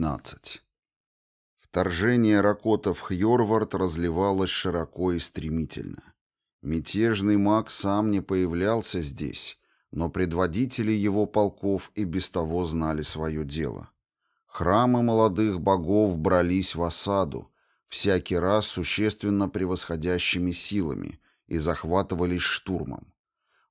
15. Вторжение Ракота в Хьорвард разливалось широко и стремительно. Мятежный маг сам не появлялся здесь, но предводители его полков и без того знали свое дело. Храмы молодых богов брались в осаду, всякий раз существенно превосходящими силами, и захватывались штурмом.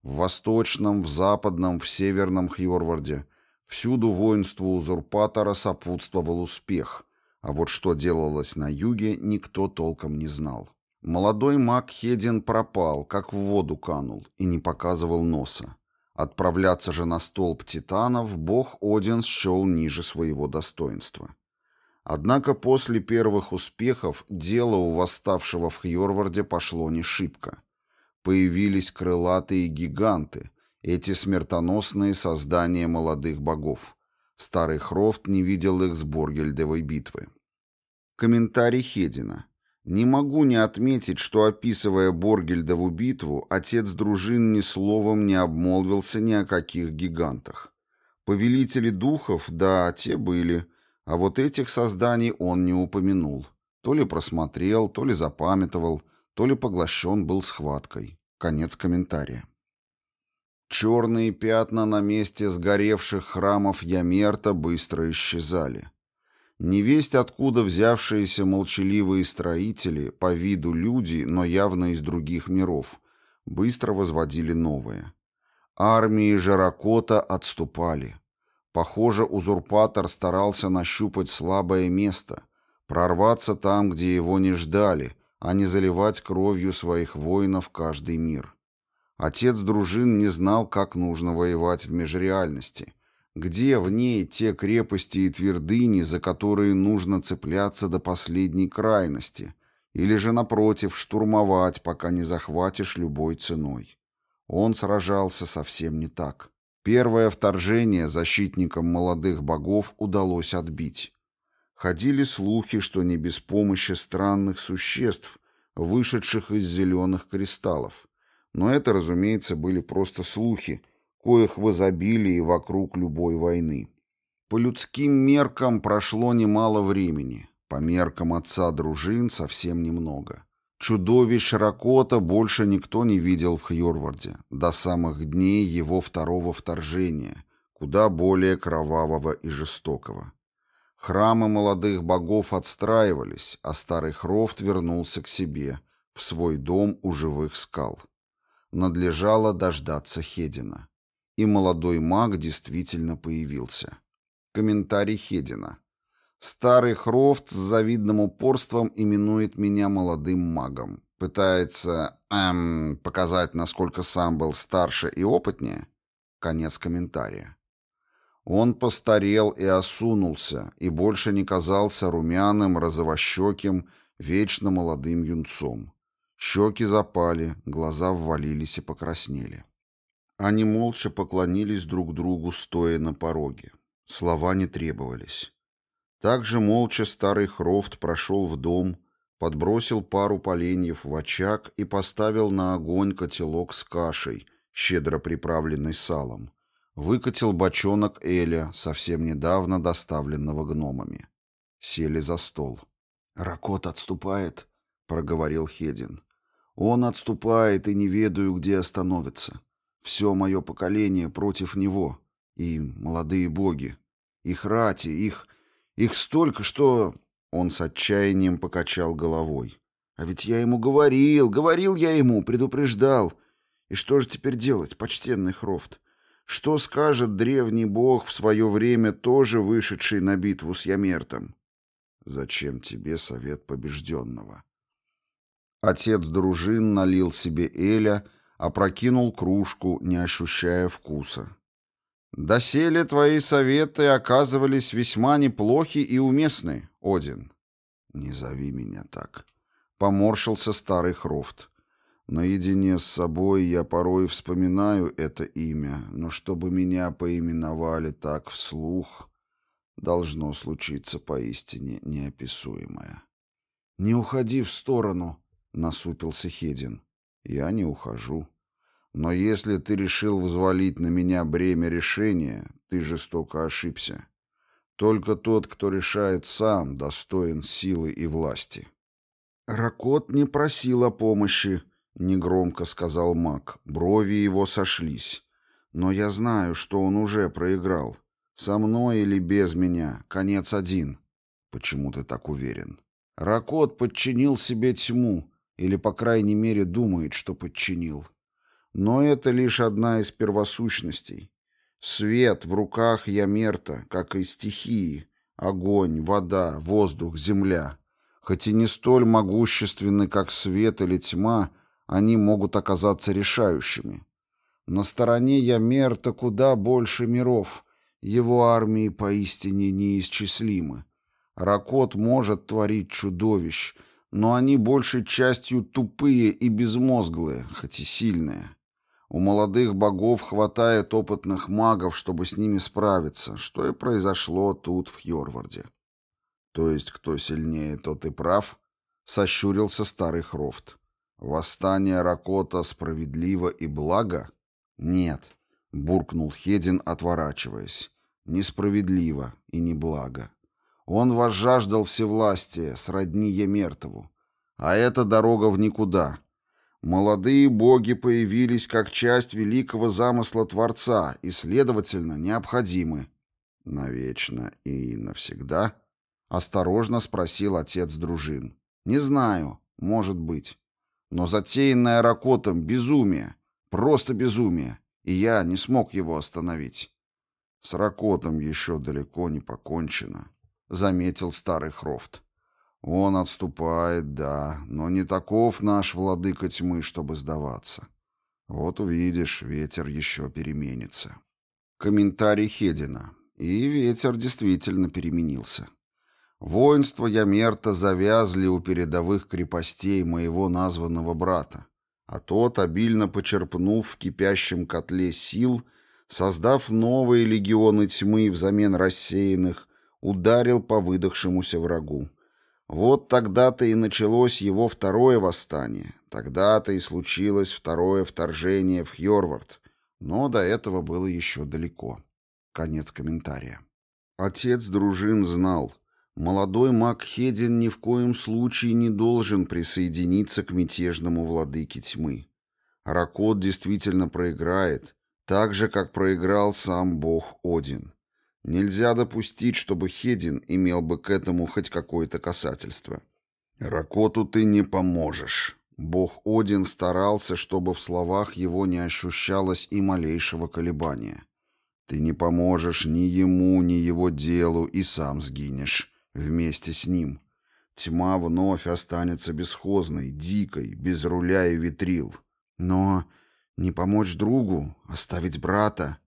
В восточном, в западном, в северном Хьорварде всюду воинству узурпатора сопутствовал успех, а вот что делалось на юге, никто толком не знал. Молодой маг Хедин пропал, как в воду канул, и не показывал носа. Отправляться же на столб титанов бог Один счел ниже своего достоинства. Однако после первых успехов дело у восставшего в Хьорварде пошло не шибко. Появились крылатые гиганты, эти смертоносные создания молодых богов. Старый Хрофт не видел их с Боргельдовой битвы. Комментарий Хедина. Не могу не отметить, что, описывая Боргельдову битву, отец дружин ни словом не обмолвился ни о каких гигантах. Повелители духов, да, те были, а вот этих созданий он не упомянул. То ли просмотрел, то ли запамятовал, то ли поглощен был схваткой. Конец комментария. Черные пятна на месте сгоревших храмов Ямерта быстро исчезали. Невесть откуда взявшиеся молчаливые строители, по виду люди, но явно из других миров, быстро возводили новые. Армии Жаракота отступали. Похоже, узурпатор старался нащупать слабое место, прорваться там, где его не ждали, а не заливать кровью своих воинов каждый мир. Отец дружин не знал, как нужно воевать в межреальности — где в ней те крепости и твердыни, за которые нужно цепляться до последней крайности, или же, напротив, штурмовать, пока не захватишь любой ценой? Он сражался совсем не так. Первое вторжение защитникам молодых богов удалось отбить. Ходили слухи, что не без помощи странных существ, вышедших из зеленых кристаллов. Но это, разумеется, были просто слухи, коих в изобилии вокруг любой войны. По людским меркам прошло немало времени, по меркам отца дружин совсем немного. Чудовищ Ракота больше никто не видел в Хьорварде, до самых дней его второго вторжения, куда более кровавого и жестокого. Храмы молодых богов отстраивались, а старый Хрофт вернулся к себе, в свой дом у живых скал. Надлежало дождаться Хедина и молодой маг действительно появился. Комментарий Хедина. Старый Хрофт с завидным упорством именует меня молодым магом. Пытается, эм, показать, насколько сам был старше и опытнее. Конец комментария. Он постарел и осунулся, и больше не казался румяным, розовощеким, вечно молодым юнцом. Щеки запали, глаза ввалились и покраснели. Они молча поклонились друг другу, стоя на пороге. Слова не требовались. Также молча старый Хрофт прошел в дом, подбросил пару поленьев в очаг и поставил на огонь котелок с кашей, щедро приправленной салом. Выкатил бочонок Эля, совсем недавно доставленного гномами. Сели за стол. «Ракот отступает», — проговорил Хедин. «Он отступает, и не ведаю, где остановится. Все мое поколение против него. И молодые боги. Их рати, их... Их столько, что... Он с отчаянием покачал головой. А ведь я ему говорил, говорил я ему, предупреждал. И что же теперь делать, почтенный Хрофт? Что скажет древний бог в свое время, тоже вышедший на битву с Ямертом? Зачем тебе совет побежденного? Отец дружин налил себе Эля, опрокинул кружку, не ощущая вкуса. «Доселе твои советы оказывались весьма неплохи и уместны, Один». «Не зови меня так», — поморщился старый Хрофт. «Наедине с собой я порой вспоминаю это имя, но чтобы меня поименовали так вслух, должно случиться поистине неописуемое». «Не уходи в сторону», — насупился Хедин. Я не ухожу. Но если ты решил взвалить на меня бремя решения, ты жестоко ошибся. Только тот, кто решает сам, достоин силы и власти. «Ракот не просил о помощи», — негромко сказал маг. Брови его сошлись. «Но я знаю, что он уже проиграл. Со мной или без меня. Конец один». «Почему ты так уверен?» Ракот подчинил себе тьму, или, по крайней мере, думает, что подчинил. Но это лишь одна из первосущностей. Свет в руках Ямерта, как и стихии, огонь, вода, воздух, земля. Хоть и не столь могущественны, как свет или тьма, они могут оказаться решающими. На стороне Ямерта куда больше миров, его армии поистине неисчислимы. Ракот может творить чудовищ, но они большей частью тупые и безмозглые, хоть и сильные. У молодых богов хватает опытных магов, чтобы с ними справиться, что и произошло тут, в Хьорварде. То есть, кто сильнее, тот и прав, сощурился старый Хрофт. Восстание Ракота справедливо и благо? Нет, буркнул Хедин, отворачиваясь. Несправедливо и не благо. Он возжаждал всевластия, сродни Емертову. А это дорога в никуда. Молодые боги появились как часть великого замысла Творца и, следовательно, необходимы. «Навечно и навсегда?» — осторожно спросил отец дружин. «Не знаю, может быть. Но затеянное Ракотом безумие, просто безумие, и я не смог его остановить». «С Ракотом еще далеко не покончено», — заметил старый Хрофт. Он отступает, да, но не таков наш владыка тьмы, чтобы сдаваться. Вот увидишь, ветер еще переменится. Комментарий Хедина. И ветер действительно переменился. Воинство Ямерта завязли у передовых крепостей моего названного брата, а тот, обильно почерпнув в кипящем котле сил, создав новые легионы тьмы взамен рассеянных, ударил по выдохшемуся врагу. Вот тогда-то и началось его второе восстание, тогда-то и случилось второе вторжение в Хьорвард, но до этого было еще далеко. Конец комментария. Отец дружин знал, молодой маг Хедин ни в коем случае не должен присоединиться к мятежному владыке тьмы. Ракот действительно проиграет, так же, как проиграл сам бог Один. Нельзя допустить, чтобы Хедин имел бы к этому хоть какое-то касательство. «Ракоту ты не поможешь». Бог Один старался, чтобы в словах его не ощущалось и малейшего колебания. «Ты не поможешь ни ему, ни его делу, и сам сгинешь вместе с ним. Тьма вновь останется бесхозной, дикой, без руля и ветрил. Но не помочь другу, оставить брата...»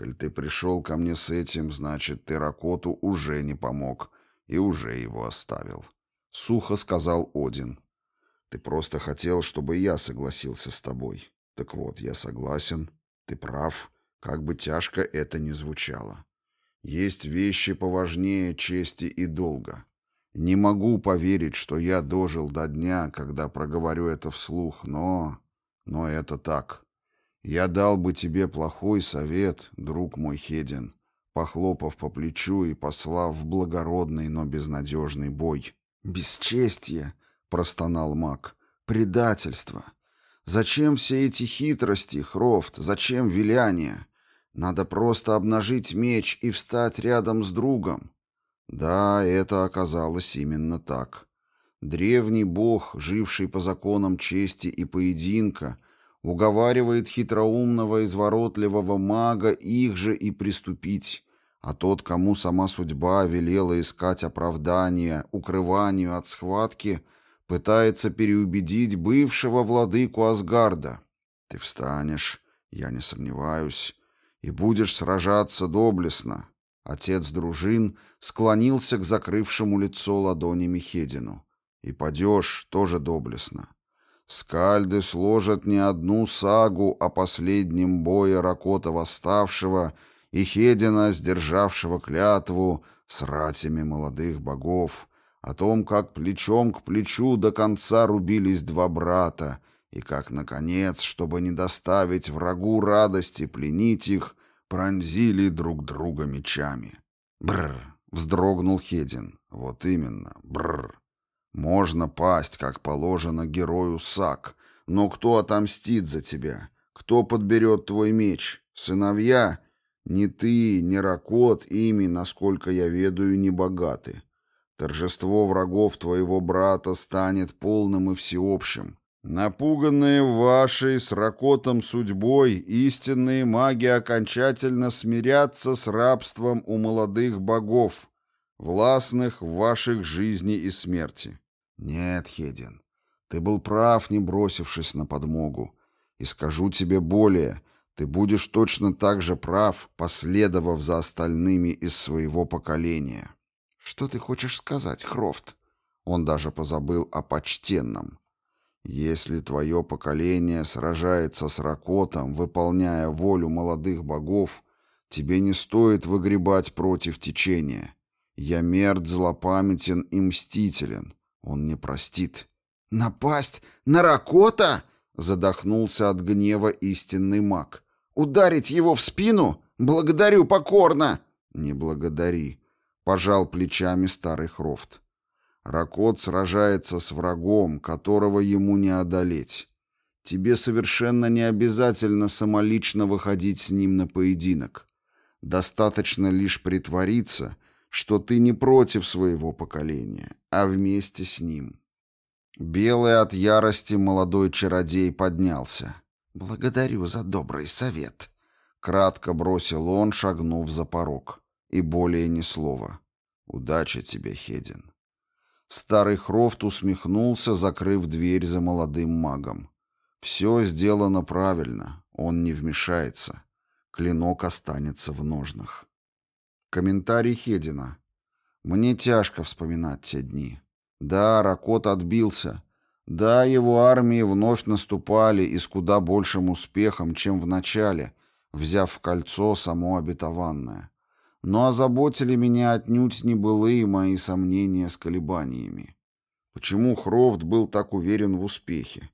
Коль ты пришел ко мне с этим, значит, ты Ракоту уже не помог и уже его оставил. Сухо сказал Один. Ты просто хотел, чтобы я согласился с тобой. Так вот, я согласен. Ты прав, как бы тяжко это ни звучало. Есть вещи поважнее чести и долга. Не могу поверить, что я дожил до дня, когда проговорю это вслух, но... Но это так. «Я дал бы тебе плохой совет, друг мой Хедин», похлопав по плечу и послав в благородный, но безнадежный бой. «Бесчестье!» — простонал маг. «Предательство! Зачем все эти хитрости, Хрофт? Зачем виляние? Надо просто обнажить меч и встать рядом с другом». Да, это оказалось именно так. Древний бог, живший по законам чести и поединка — уговаривает хитроумного изворотливого мага их же и приступить, а тот, кому сама судьба велела искать оправдания, укрыванию от схватки, пытается переубедить бывшего владыку Асгарда. Ты встанешь, я не сомневаюсь, и будешь сражаться доблестно. Отец дружин склонился к закрывшему лицо ладонями Хедину. И падешь тоже доблестно. Скальды сложат не одну сагу о последнем бое Ракота Восставшего и Хедина, сдержавшего клятву с ратями молодых богов, о том, как плечом к плечу до конца рубились два брата, и как, наконец, чтобы не доставить врагу радости пленить их, пронзили друг друга мечами. Бррр, Вздрогнул Хедин. Вот именно. Бррр. Можно пасть, как положено герою Сак, но кто отомстит за тебя? Кто подберет твой меч? Сыновья? Ни ты, ни Ракот ими, насколько я ведаю, не богаты. Торжество врагов твоего брата станет полным и всеобщим. Напуганные вашей с Ракотом судьбой, истинные маги окончательно смирятся с рабством у молодых богов, властных в ваших жизни и смерти. Нет, Хедин, ты был прав, не бросившись на подмогу. И скажу тебе более, ты будешь точно так же прав, последовав за остальными из своего поколения. Что ты хочешь сказать, Хрофт? Он даже позабыл о почтенном. Если твое поколение сражается с Ракотом, выполняя волю молодых богов, тебе не стоит выгребать против течения. Я мерд, злопамятен и мстителен. Он не простит. «Напасть на Ракота?» — задохнулся от гнева истинный маг. «Ударить его в спину? Благодарю покорно!» «Не благодари», — пожал плечами старый Хрофт. Ракот сражается с врагом, которого ему не одолеть. Тебе совершенно не обязательно самолично выходить с ним на поединок. Достаточно лишь притвориться, что ты не против своего поколения, а вместе с ним. Белый от ярости молодой чародей поднялся. «Благодарю за добрый совет», — кратко бросил он, шагнув за порог. И более ни слова. «Удачи тебе, Хедин». Старый Хрофт усмехнулся, закрыв дверь за молодым магом. «Все сделано правильно, он не вмешается. Клинок останется в ножнах». Комментарий Хедина. «Мне тяжко вспоминать те дни. Да, Ракот отбился. Да, его армии вновь наступали и с куда большим успехом, чем в начале, взяв в кольцо само обетованное но озаботили меня отнюдь не былые мои сомнения с колебаниями. Почему Хрофт был так уверен в успехе?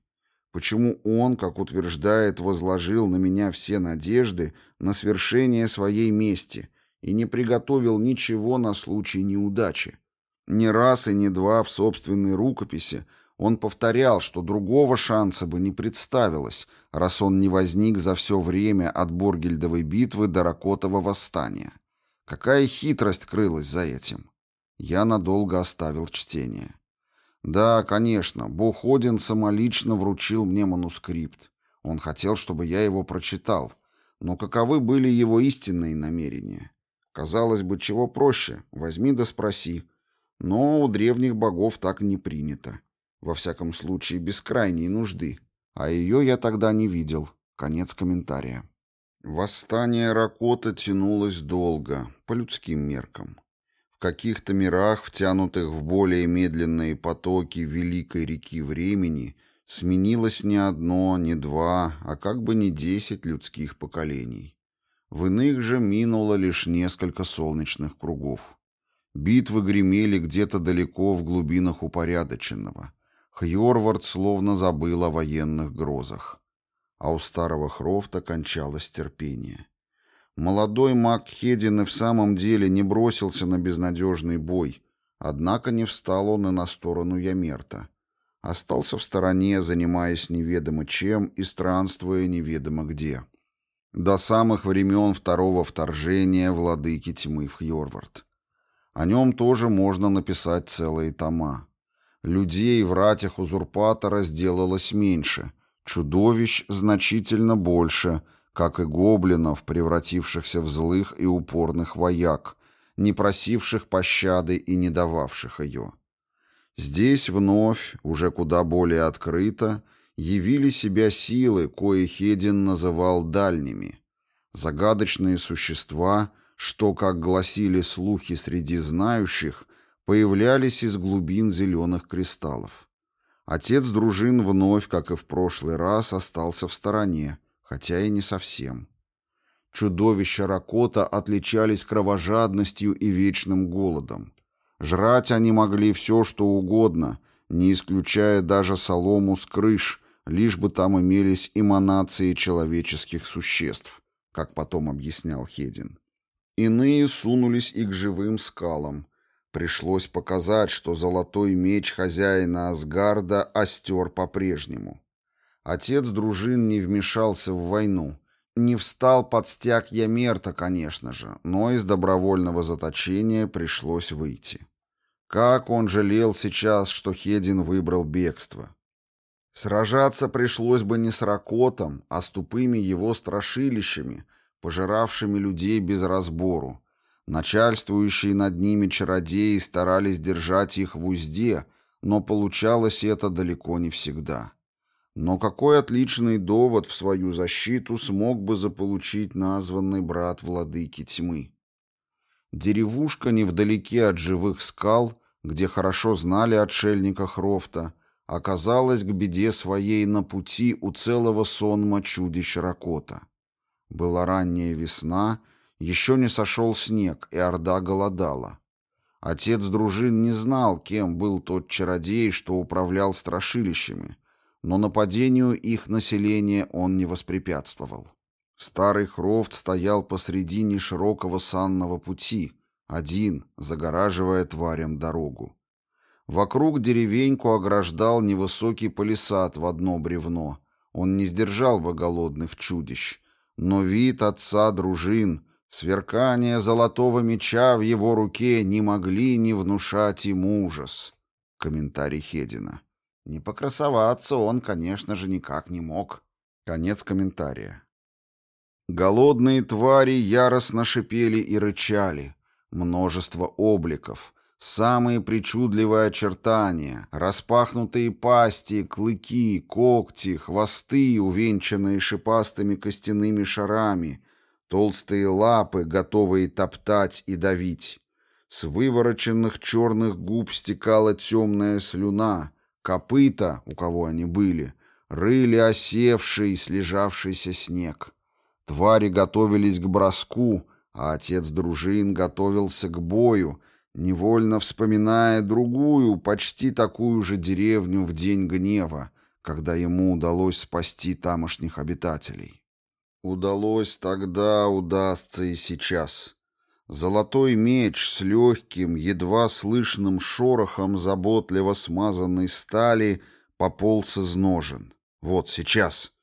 Почему он, как утверждает, возложил на меня все надежды на свершение своей мести и не приготовил ничего на случай неудачи? Ни раз и ни два в собственной рукописи он повторял, что другого шанса бы не представилось, раз он не возник за все время от Боргельдовой битвы до Ракотова восстания. Какая хитрость крылась за этим? Я надолго оставил чтение. Да, конечно, Бог Один самолично вручил мне манускрипт. Он хотел, чтобы я его прочитал. Но каковы были его истинные намерения? Казалось бы, чего проще, возьми да спроси. Но у древних богов так не принято. Во всяком случае, без крайней нужды. А ее я тогда не видел. Конец комментария. Восстание Ракота тянулось долго, по людским меркам. В каких-то мирах, втянутых в более медленные потоки великой реки времени, сменилось не одно, не два, а как бы не десять людских поколений. В иных же минуло лишь несколько солнечных кругов. Битвы гремели где-то далеко в глубинах упорядоченного. Хьорвард словно забыл о военных грозах а у старого Хрофта кончалось терпение. Молодой маг Хедин и в самом деле не бросился на безнадежный бой, однако не встал он и на сторону Ямерта. Остался в стороне, занимаясь неведомо чем и странствуя неведомо где. До самых времен второго вторжения владыки тьмы в Хьорвард. О нем тоже можно написать целые тома. Людей в ратях узурпатора сделалось меньше, Чудовищ значительно больше, как и гоблинов, превратившихся в злых и упорных вояк, не просивших пощады и не дававших ее. Здесь вновь, уже куда более открыто, явили себя силы, кои Хедин называл дальними. Загадочные существа, что, как гласили слухи среди знающих, появлялись из глубин зеленых кристаллов. Отец дружин вновь, как и в прошлый раз, остался в стороне, хотя и не совсем. Чудовища Ракота отличались кровожадностью и вечным голодом. Жрать они могли все, что угодно, не исключая даже солому с крыш, лишь бы там имелись эманации человеческих существ, как потом объяснял Хедин. Иные сунулись и к живым скалам. Пришлось показать, что золотой меч хозяина Асгарда остер по-прежнему. Отец дружин не вмешался в войну. Не встал под стяг Ямерта, конечно же, но из добровольного заточения пришлось выйти. Как он жалел сейчас, что Хедин выбрал бегство. Сражаться пришлось бы не с Ракотом, а с тупыми его страшилищами, пожиравшими людей без разбору. Начальствующие над ними чародеи старались держать их в узде, но получалось это далеко не всегда. Но какой отличный довод в свою защиту смог бы заполучить названный брат владыки тьмы? Деревушка невдалеке от живых скал, где хорошо знали отшельника Хрофта, оказалась к беде своей на пути у целого сонма чудищ Ракота. Была ранняя весна, еще не сошел снег, и Орда голодала. Отец дружин не знал, кем был тот чародей, что управлял страшилищами, но нападению их населения он не воспрепятствовал. Старый Хрофт стоял посредине широкого санного пути, один, загораживая тварям дорогу. Вокруг деревеньку ограждал невысокий палисад в одно бревно. Он не сдержал бы голодных чудищ. Но вид отца дружин, сверкание золотого меча в его руке не могли не внушать ему ужас. Комментарий Хедина. Не покрасоваться он, конечно же, никак не мог. Конец комментария. Голодные твари яростно шипели и рычали. Множество обликов — Самые причудливые очертания, распахнутые пасти, клыки, когти, хвосты, увенчанные шипастыми костяными шарами, толстые лапы, готовые топтать и давить. С вывороченных черных губ стекала темная слюна, копыта, у кого они были, рыли осевший, слежавшийся снег. Твари готовились к броску, а отец дружин готовился к бою, невольно вспоминая другую, почти такую же деревню в день гнева, когда ему удалось спасти тамошних обитателей. Удалось тогда, удастся и сейчас. Золотой меч с легким, едва слышным шорохом заботливо смазанной стали пополз из ножен. Вот сейчас.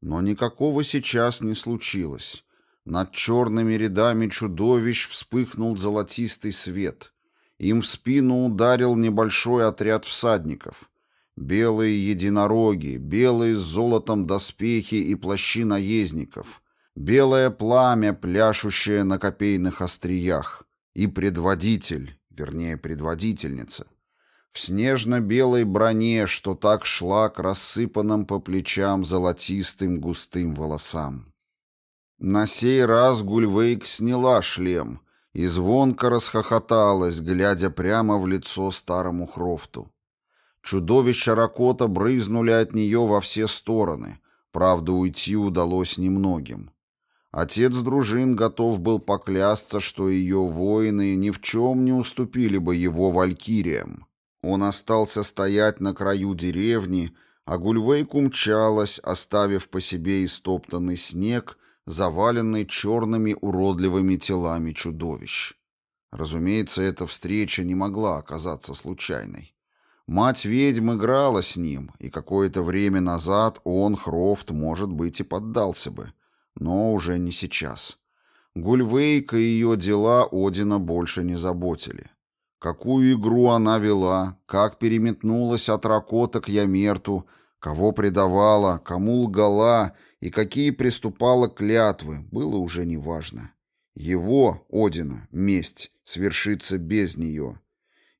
Но никакого сейчас не случилось. Над черными рядами чудовищ вспыхнул золотистый свет — им в спину ударил небольшой отряд всадников. Белые единороги, белые с золотом доспехи и плащи наездников, белое пламя, пляшущее на копейных остриях, и предводитель, вернее, предводительница, в снежно-белой броне, что так шла к рассыпанным по плечам золотистым густым волосам. На сей раз Гульвейк сняла шлем — и звонко расхохоталась, глядя прямо в лицо старому Хрофту. Чудовища Ракота брызнули от нее во все стороны, правда, уйти удалось немногим. Отец дружин готов был поклясться, что ее воины ни в чем не уступили бы его валькириям. Он остался стоять на краю деревни, а Гульвейк умчалась, оставив по себе истоптанный снег заваленный черными уродливыми телами чудовищ. Разумеется, эта встреча не могла оказаться случайной. Мать ведьм играла с ним, и какое-то время назад он, Хрофт, может быть, и поддался бы. Но уже не сейчас. Гульвейка и ее дела Одина больше не заботили. Какую игру она вела, как переметнулась от Ракота к Ямерту, кого предавала, кому лгала и какие приступала клятвы, было уже неважно. Его, Одина, месть свершится без нее.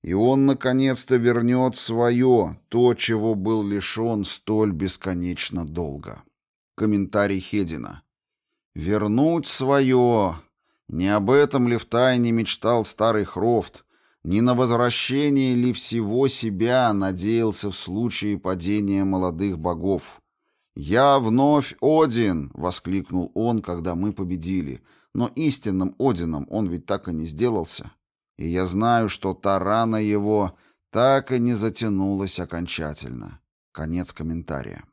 И он, наконец-то, вернет свое, то, чего был лишен столь бесконечно долго. Комментарий Хедина. «Вернуть свое!» Не об этом ли втайне мечтал старый Хрофт, не на возвращение ли всего себя надеялся в случае падения молодых богов? «Я вновь Один!» — воскликнул он, когда мы победили. Но истинным Одином он ведь так и не сделался. И я знаю, что та рана его так и не затянулась окончательно. Конец комментария.